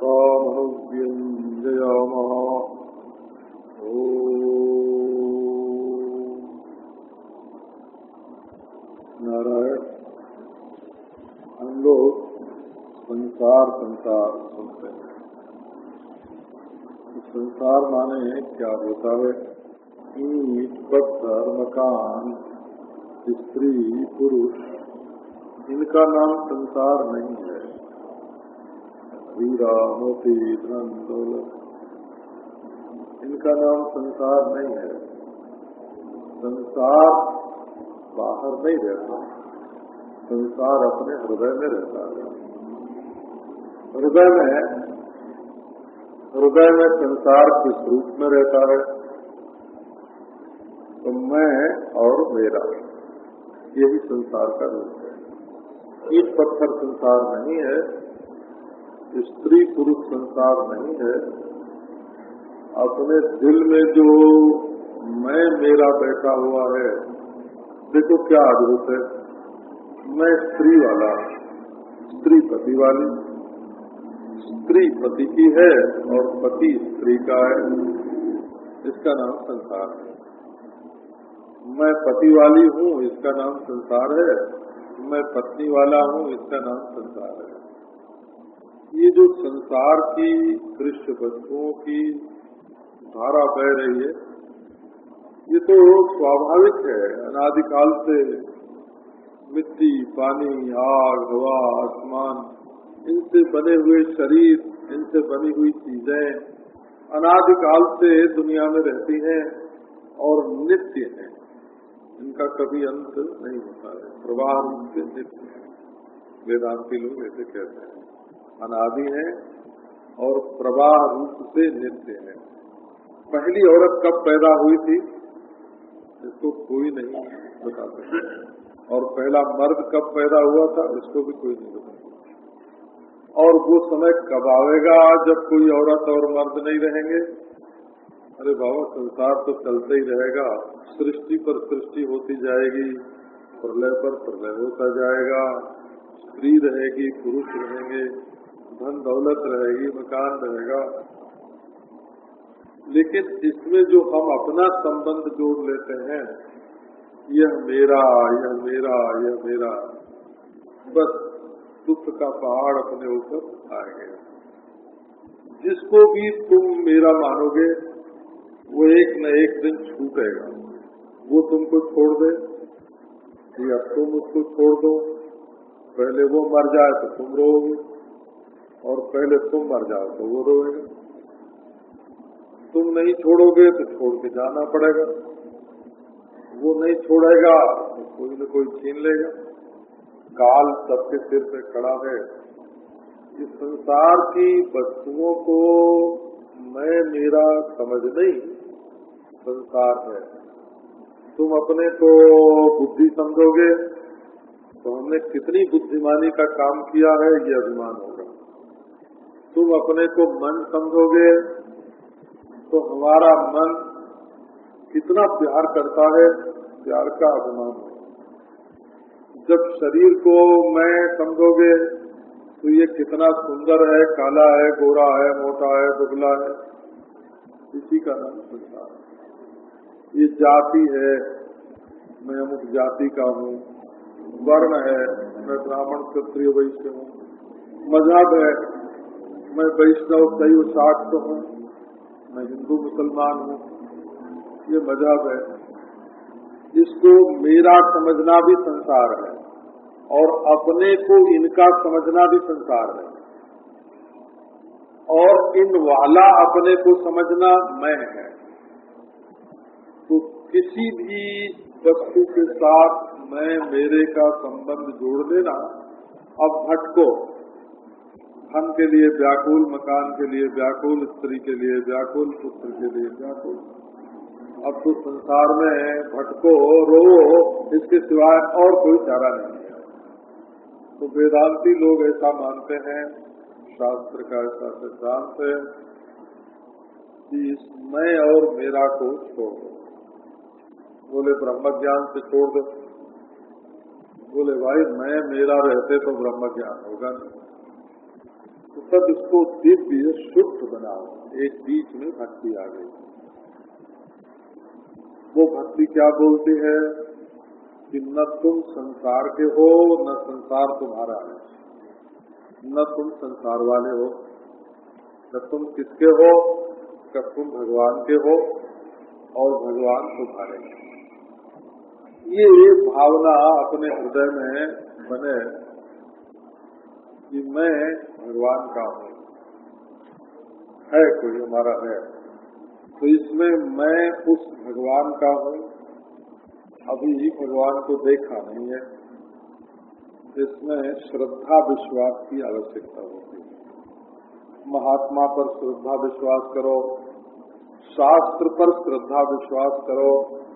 कामनुव्यञ्जयामः ॐ नारायण हम लोग संसार संसार संसार माने क्या होता है? ईट, पत्थर, मकान, स्त्री, पुरुष इनका नाम संसार नहीं है। वीरा मोती धन दौलत इनका नाम संसार नहीं है। संसार बाहर नहीं रहता। संसार अपने हृदय में रहता है। हृदय में हृदय में संसार किस रूप में रहता है? तो मैं और मेरा, यही संसार का रूप ईट पत्थर संसार नहीं है, स्त्री पुरुष संसार नहीं है। अपने दिल में जो मैं, मेरा बैठा हुआ है, देखो क्या अद्भुत है। मैं स्त्री वाला, स्त्री पति वाली। स्त्री पति की है और पति स्त्री का है। इसका नाम संसार है। मैं पति वाली हूँ, इसका नाम संसार है। मैं पत्नी वाला हूँ, इसका नाम संसार है। ये जो संसार की, दृश्य वस्तुओं की धारा बह रही है, ये तो स्वाभाविक है, अनादिकाल से मिट्टी, पानी, आग, हवा, आसमान, इनसे बने हुए शरीर, इनसे बनी हुई चीज़ें अनादिकाल से दुनिया में रहती हैं और नित्य हैं। इनका कभी अंत नहीं होता है। प्रवाह रूप से नित्य है। वेदांति लोग ऐसे कहते हैं। अनादि है और प्रवाह रूप से नित्य है। पहली औरत कब पैदा हुई थी? इसको कोई नहीं बता सकता और पहला मर्द कब पैदा हुआ था? इसको भी कोई नहीं बता सकता और वो समय कब आएगा जब कोई औरत और मर्द नहीं रहेंगे? अरे बाबा, संसार तो चलते ही रहेगा। सृष्टि पर सृष्टि होती जाएगी, प्रलय पर प्रलय होता जाएगा। स्त्री रहेगी, पुरुष रहेंगे, धन दौलत रहेगी, मकान रहेगा। लेकिन इसमें जो हम अपना संबंध जोड़ लेते हैं, यह मेरा यह मेरा यह मेरा, बस दुख का पहाड़ अपने ऊपर आएँगे जिसको भी तुम मेरा मानोगे वो एक न एक दिन छूटेगा। वो तुमको छोड़ दे। या तुम उसको छोड़ दो। पहले वो मर जाए तो तुम रोगे और पहले तुम मर जाओ तो वो रोएगा। तुम नहीं छोड़ोगे तो छोड़ के जाना पड़ेगा। वो नहीं छोड़ेगा तो कोई न कोई छीन लेगा। काल सबके सिर पे खड़ा है। इस संसार की वस्तुओं को मैं मेरा समझ नहीं। संसार है। तुम अपने को बुद्धि समझोगे तो हमने कितनी बुद्धिमानी का काम किया है, ये अभिमान होगा। तुम अपने को मन समझोगे तो हमारा मन कितना प्यार करता है, प्यार का अभिमान होगा। जब शरीर को मैं समझोगे तो ये कितना सुंदर है, काला है, गोरा है, मोटा है, दुबला है। इसी का नाम संसार है। ये जाति है, मैं अमुक जाति का हूँ। वर्ण है, मैं ब्राह्मण, क्षत्रिय, वैश्य हूँ। मज़हब है, मैं वैष्णव शैव शाक्त हूँ। मैं हिंदू, मुसलमान हूँ। ये मज़हब है। इसको मेरा समझना भी संसार है और अपने को इनका समझना भी संसार है। और इन वाला अपने को समझना मैं है। किसी भी वस्तु के साथ मैं मेरे का संबंध जोड़ देना। अब भटको धन के लिए व्याकुल, मकान के लिए व्याकुल, स्त्री के लिए व्याकुल, पुत्र के लिए व्याकुल। अब तो संसार में भटको रो, इसके सिवाय और कोई चारा नहीं है। तो वेदांती लोग ऐसा मानते हैं, शास्त्र का ऐसा सिद्धांत है कि मैं और मेरा को छोड़ बोले ब्रह्म ज्ञान से छोड़ दो। बोले, भाई, मैं मेरा रहते तो ब्रह्म ज्ञान होगा नहीं। तो तब इसको दिव्य शुद्ध बनाओ। एक बीच में भक्ति आ गई। वो भक्ति क्या बोलती है? कि न तुम संसार के हो, न संसार तुम्हारा है। न तुम संसार वाले हो। न तुम किसके हो? न तुम भगवान के हो। और भगवान तुम्हारे ये भावना अपने हृदय में बने कि मैं भगवान का हूँ। है कोई हमारा है। तो इसमें मैं उस भगवान का हूँ। अभी भगवान को देखा नहीं है। इसमें श्रद्धा विश्वास की आवश्यकता होती है। महात्मा पर श्रद्धा विश्वास करो। शास्त्र पर श्रद्धा विश्वास करो।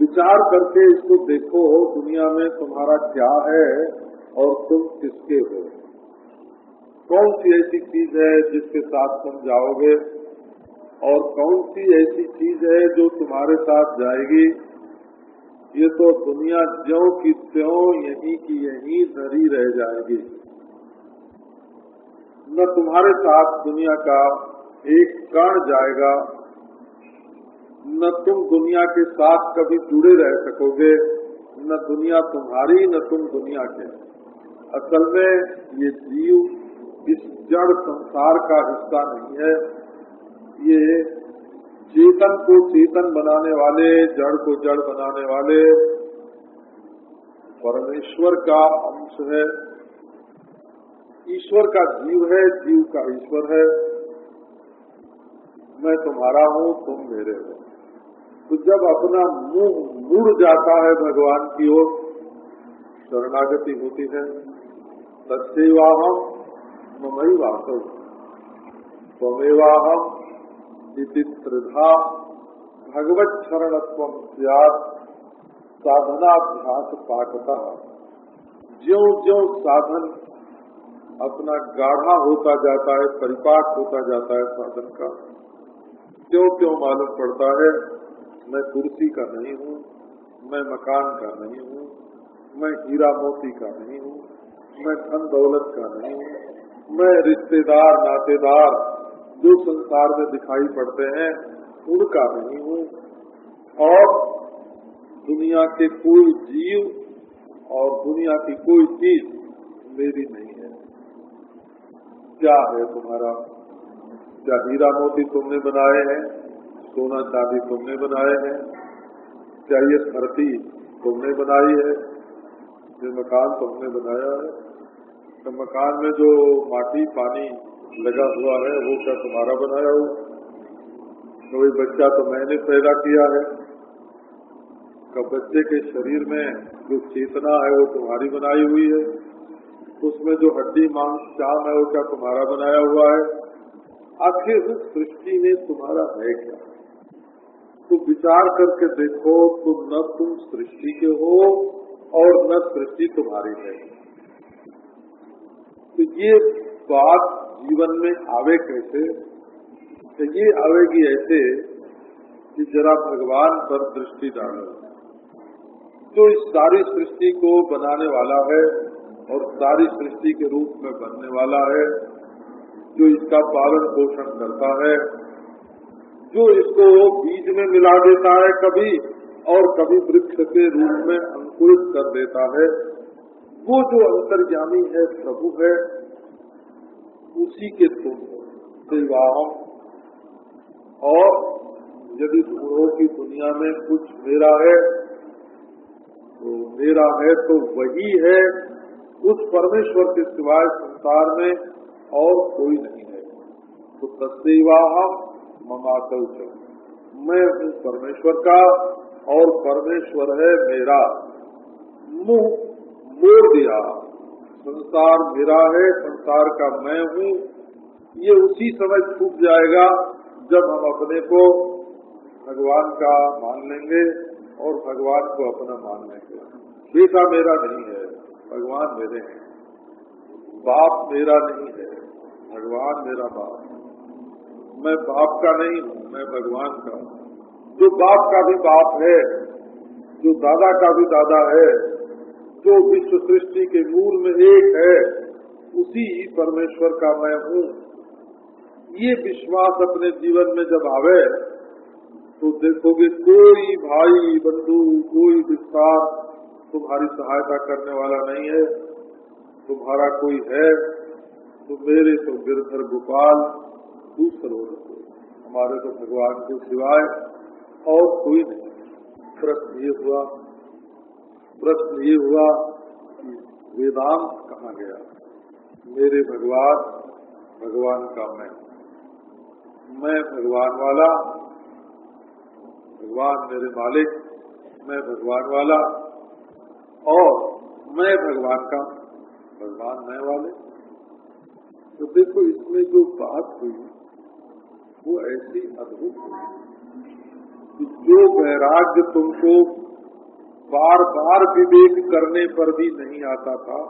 विचार करके इसको देखो, दुनिया में तुम्हारा क्या है और तुम किसके हो? कौन सी ऐसी चीज़ है जिसके साथ तुम जाओगे? और कौन सी ऐसी चीज़ है जो तुम्हारे साथ जाएगी? ये तो दुनिया ज्यो की त्यों, यहीं की यहीं धरी रह जाएगी। न तुम्हारे साथ दुनिया का एक कण जाएगा न तुम दुनिया के साथ कभी जुड़े रह सकोगे, न दुनिया तुम्हारी, न तुम दुनिया के। असल में ये जीव इस जड़ संसार का हिस्सा नहीं है। ये चेतन को चेतन बनाने वाले, जड़ को जड़ बनाने वाले परमेश्वर का अंश है। ईश्वर का जीव है, जीव का ईश्वर है। मैं तुम्हारा हूँ, तुम मेरे हो। तो जब अपना मुँह मुड़ जाता है भगवान की ओर, शरणागति होती है। तस्वाहम ममई वासव स्वमेवाहम इति त्रिधा। भगवत शरणत्व साधनाभ्यास पाकता ज्यो ज्यो साधन अपना गाढ़ा होता जाता है, परिपाक होता जाता है साधन का क्यों क्यों मालूम पड़ता है मैं कुर्सी का नहीं हूँ, मैं मकान का नहीं हूँ, मैं हीरा मोती का नहीं हूँ, मैं धन दौलत का नहीं हूँ, मैं रिश्तेदार, नातेदार जो संसार में दिखाई पड़ते हैं, उनका नहीं हूँ। और दुनिया के कोई जीव और दुनिया की कोई चीज़ मेरी नहीं है। क्या है तुम्हारा? क्या हीरा मोती तुमने बनाए हैं? सोना चांदी तुमने बनाए हैं। क्या ये धरती तुमने बनाई है। ये मकान तुमने बनाया है। तो मकान में जो माटी पानी लगा हुआ है, वो क्या तुम्हारा बनाया हो? तो बच्चा तो मैंने पैदा किया है। का बच्चे के शरीर में जो चेतना है, वो तुम्हारी बनाई हुई है। उसमें जो हड्डी, मांस, चाम है, वो क्या तुम्हारा बनाया हुआ है? आखिर उस सृष्टि में तुम्हारा है क्या? तो विचार करके देखो तो न तुम सृष्टि के हो और न सृष्टि तुम्हारी है। तो ये बात जीवन में आवे कैसे? तो ये आवेगी ऐसे कि जरा भगवान पर दृष्टि डालो। जो इस सारी सृष्टि को बनाने वाला है और सारी सृष्टि के रूप में बनने वाला है, जो इसका पालन पोषण करता है जो इसको बीज में मिला देता है कभी, और कभी वृक्ष के रूप में अंकुरित कर देता है। वो जो अंतर्जामी है, प्रभु है, उसी के तुम विवाह और यदि गुणों की दुनिया में कुछ मेरा है तो मेरा है तो वही है। उस परमेश्वर के सिवाय संसार में और कोई नहीं है। तो तस्वाह ममातव मैं हूँ परमेश्वर का और परमेश्वर है मेरा। मुँह मोड़ दिया। संसार मेरा है, संसार का मैं हूँ। ये उसी समय छूट जाएगा जब हम अपने को भगवान का मान लेंगे और भगवान को अपना मान लेंगे। बेटा मेरा नहीं है, भगवान मेरे हैं। बाप मेरा नहीं है, भगवान मेरा बाप मैं बाप का नहीं हूँ, मैं भगवान का हूँ। जो बाप का भी बाप है, जो दादा का भी दादा है, जो विश्व सृष्टि के मूल में एक है, उसी ही परमेश्वर का मैं हूँ। ये विश्वास अपने जीवन में जब आवे तो देखोगे कोई भाई, बंधु, कोई विस्तार तुम्हारी सहायता करने वाला नहीं है। तुम्हारा कोई है तो मेरे तो गिरधर गोपाल दूसरो हमारे तो भगवान के सिवाय और कोई नहीं। प्रश्न ये हुआ प्रश्न ये हुआ कि वेदांत कहाँ गया? मेरे भगवान भगवान का मैं। मैं भगवान वाला, भगवान मेरे मालिक, मैं भगवान वाला और मैं भगवान का, भगवान मैं वाले। तो देखो, इसमें जो बात हुई वो ऐसी अद्भुत कि जो वैराग्य तुमको बार बार विवेक करने पर भी नहीं आता था,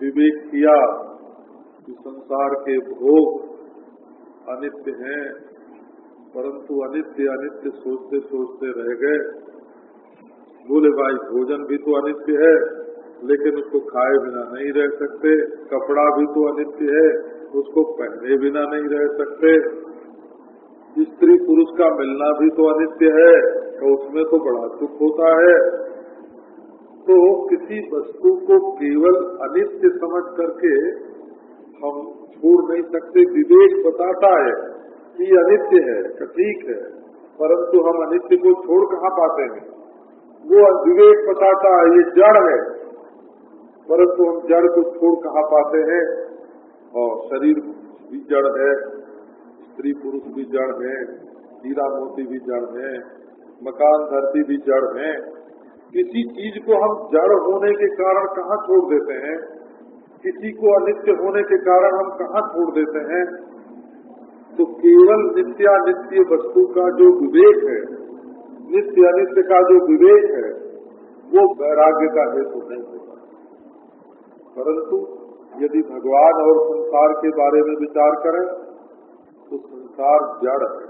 विवेक किया कि संसार के भोग अनित्य हैं, परंतु अनित्य अनित्य सोचते सोचते रह गए। बोले, भाई, भोजन भी तो अनित्य है, लेकिन उसको खाए बिना नहीं रह सकते, कपड़ा भी तो अनित्य है उसको पहने बिना नहीं रह सकते। स्त्री पुरुष का मिलना भी तो अनित्य है तो उसमें तो बड़ा सुख होता है। तो किसी वस्तु को केवल अनित्य समझ करके हम छोड़ नहीं सकते। विवेक बताता है कि अनित्य है ठीक है, परंतु हम अनित्य को छोड़ कहाँ पाते हैं? वो विवेक बताता है, ये जड़ है, परंतु हम जड़ को छोड़ कहाँ पाते हैं? और शरीर भी जड़ है, स्त्री पुरुष भी जड़ है, हीरा मोती भी जड़ है, मकान धरती भी जड़ है। किसी चीज़ को हम जड़ होने के कारण कहाँ छोड़ देते हैं? किसी को अनित्य होने के कारण हम कहाँ छोड़ देते हैं? तो केवल नित्यानित्य वस्तु का जो विवेक है, नित्य अनित्य का जो विवेक है, वो वैराग्य का हेतु नहीं होता। परंतु यदि भगवान और संसार के बारे में विचार करें तो संसार जड़ है,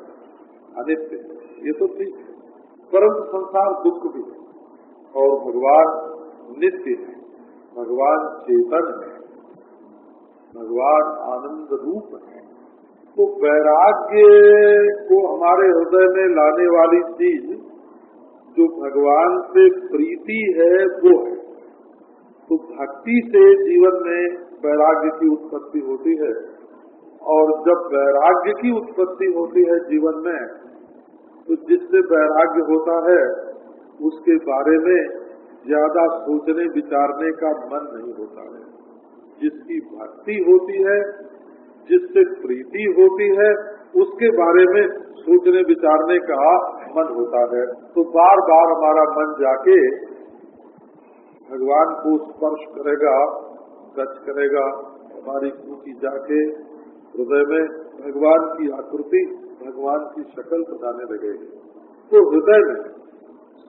अनित्य है। ये तो ठीक है। परंतु संसार दुख भी है, और भगवान नित्य है। भगवान चेतन है। भगवान आनंद रूप है। तो वैराग्य को हमारे हृदय में लाने वाली चीज़, जो भगवान से प्रीति है, वो है। तो भक्ति से जीवन में वैराग्य की उत्पत्ति होती है। और जब वैराग्य की उत्पत्ति होती है जीवन में तो जिससे वैराग्य होता है, उसके बारे में ज़्यादा सोचने, विचारने का मन नहीं होता है। जिसकी भक्ति होती है, जिससे प्रीति होती है, उसके बारे में सोचने, विचारने का मन होता है। तो बार बार हमारा मन जाके भगवान को स्पर्श करेगा टच करेगा। हमारी कुटी जाके हृदय में भगवान की आकृति, भगवान की शक्ल बताने लगेगी। तो हृदय में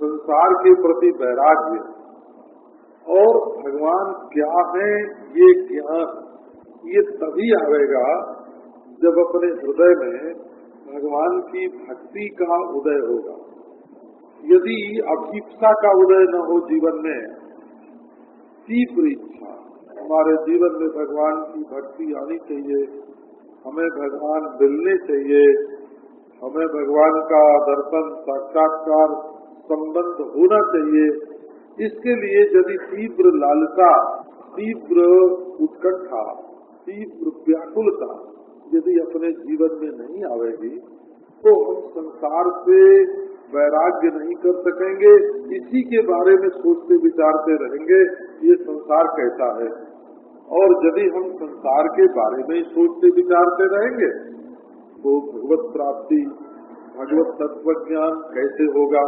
संसार के प्रति वैराग्य और भगवान क्या है, ये ज्ञान ये तभी आएगा जब अपने हृदय में भगवान की भक्ति का उदय होगा। यदि अभीपसा का उदय न हो जीवन में, तीव्र इच्छा हमारे जीवन में भगवान की भक्ति आनी चाहिए, हमें भगवान मिलने चाहिए, हमें भगवान का दर्शन, साक्षात्कार संबंध होना चाहिए। इसके लिए यदि तीव्र लालसा, तीव्र उत्कंठा, तीव्र व्याकुलता यदि अपने जीवन में नहीं आवेगी तो हम संसार से वैराग्य नहीं कर सकेंगे। इसी के बारे में सोचते विचारते रहेंगे, ये संसार कैसा है? और यदि हम संसार के बारे में सोचते, विचारते रहेंगे तो भगवत प्राप्ति, भगवत तत्व ज्ञान कैसे होगा?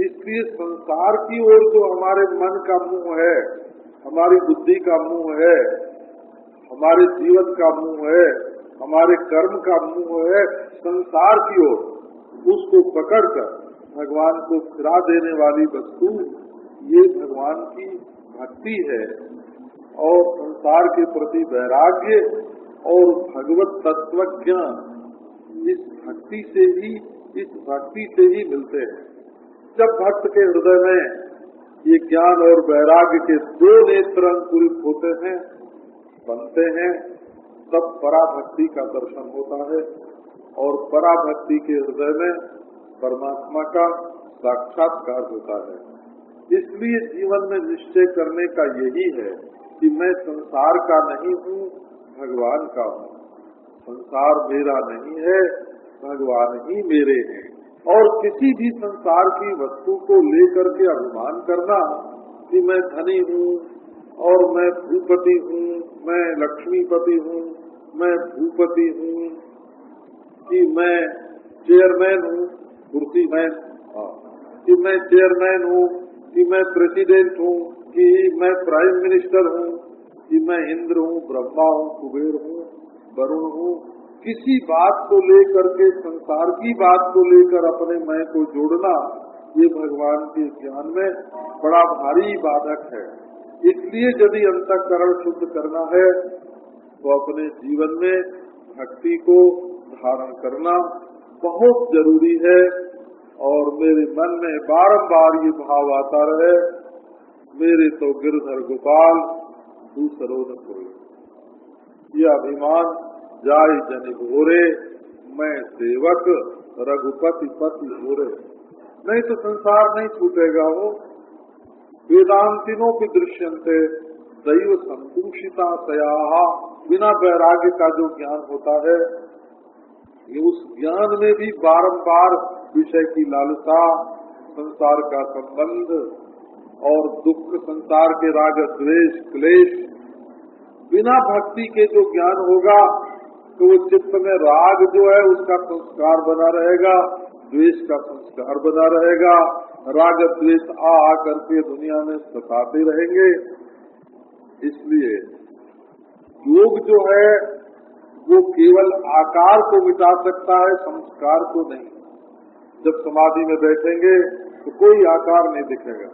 इसलिए संसार की ओर जो हमारे मन का मुँह है, हमारी बुद्धि का मुँह है, हमारे जीवन का मुँह है, हमारे कर्म का मुँह है, संसार की ओर, उसको पकड़कर भगवान को फिरा देने वाली वस्तु, ये भगवान की भक्ति है। और संसार के प्रति वैराग्य और भगवत तत्व ज्ञान इस भक्ति से ही, इस भक्ति से ही मिलते हैं। जब भक्त के हृदय में ये ज्ञान और वैराग्य के दो नेत्र अंकुरित होते हैं, बनते हैं, तब पराभक्ति का दर्शन होता है और पराभक्ति के हृदय में परमात्मा का साक्षात्कार होता है। इसलिए जीवन में निश्चय करने का यही है कि मैं संसार का नहीं हूँ, भगवान का हूँ संसार मेरा नहीं है, भगवान ही मेरे हैं और किसी भी संसार की वस्तु को लेकर के अभिमान करना कि मैं धनी हूँ, और मैं भूपति हूँ, मैं लक्ष्मीपति हूँ, मैं भूपति हूँ, कि मैं चेयरमैन हूँ कुर्सी मैन हाँ। कि मैं चेयरमैन हूँ, कि मैं प्रेसिडेंट हूँ कि मैं प्राइम मिनिस्टर हूँ, कि मैं इंद्र हूँ, ब्रह्मा हूँ, कुबेर हूँ, वरुण हूँ। किसी बात को लेकर के, संसार की बात को लेकर अपने मैं को जोड़ना, ये भगवान के ज्ञान में बड़ा भारी बाधक है। इसलिए यदि अंतकरण शुद्ध करना है तो अपने जीवन में भक्ति को धारण करना बहुत ज़रूरी है। और मेरे मन में बारंबार ये भाव आता रहे मेरे तो गिरधर गोपाल दूसरों न ये अभिमान जाय जन भोरे मैं सेवक, रघुपति पति भोरे नहीं तो संसार नहीं छूटेगा वो। वेदांतिनों की दृश्यंते दैव संतुषिता सया बिना वैराग्य का जो ज्ञान होता है। ये उस ज्ञान में भी बारंबार विषय की लालसा, संसार का संबंध और दुख, संसार के राग द्वेष, क्लेश, बिना भक्ति के जो ज्ञान होगा तो वो चित्त में राग जो है, उसका संस्कार बना रहेगा, द्वेष का संस्कार बना रहेगा। राग, द्वेष आ आ करके दुनिया में सताते रहेंगे। इसलिए योग जो है, वो केवल आकार को मिटा सकता है, संस्कार को नहीं। जब समाधि में बैठेंगे तो कोई आकार नहीं दिखेगा।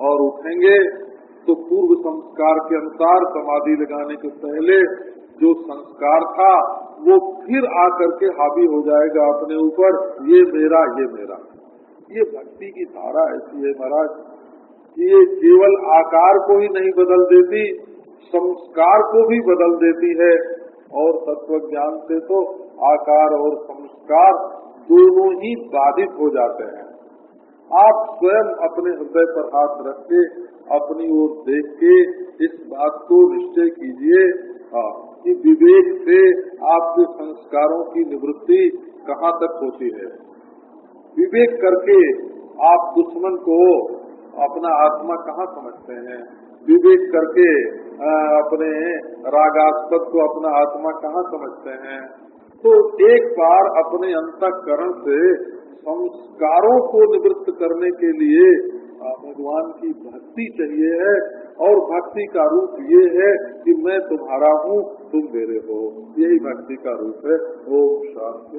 और उठेंगे तो पूर्व संस्कार के अनुसार समाधि लगाने के पहले जो संस्कार था, वो फिर आकर के हावी हो जाएगा अपने ऊपर। ये मेरा ये मेरा। ये भक्ति की धारा ऐसी है महाराज, कि ये केवल आकार को ही नहीं बदल देती, संस्कार को भी बदल देती है। और तत्व ज्ञान से तो आकार और संस्कार दोनों ही बाधित हो जाते हैं। आप स्वयं अपने हृदय पर हाथ रख के अपनी ओर देख के इस बात को निश्चय कीजिए। हाँ कि विवेक से आपके संस्कारों की निवृत्ति कहाँ तक होती है। विवेक करके आप दुश्मन को अपना आत्मा कहाँ समझते हैं? विवेक करके अपने रागास्पद को अपना आत्मा कहाँ समझते हैं? तो एक बार अपने अंतकरण से संस्कारों को निवृत्त करने के लिए भगवान की भक्ति चाहिए है, और भक्ति का रूप ये है कि मैं तुम्हारा हूँ, तुम मेरे हो। यही भक्ति का रूप है। ओम शांति।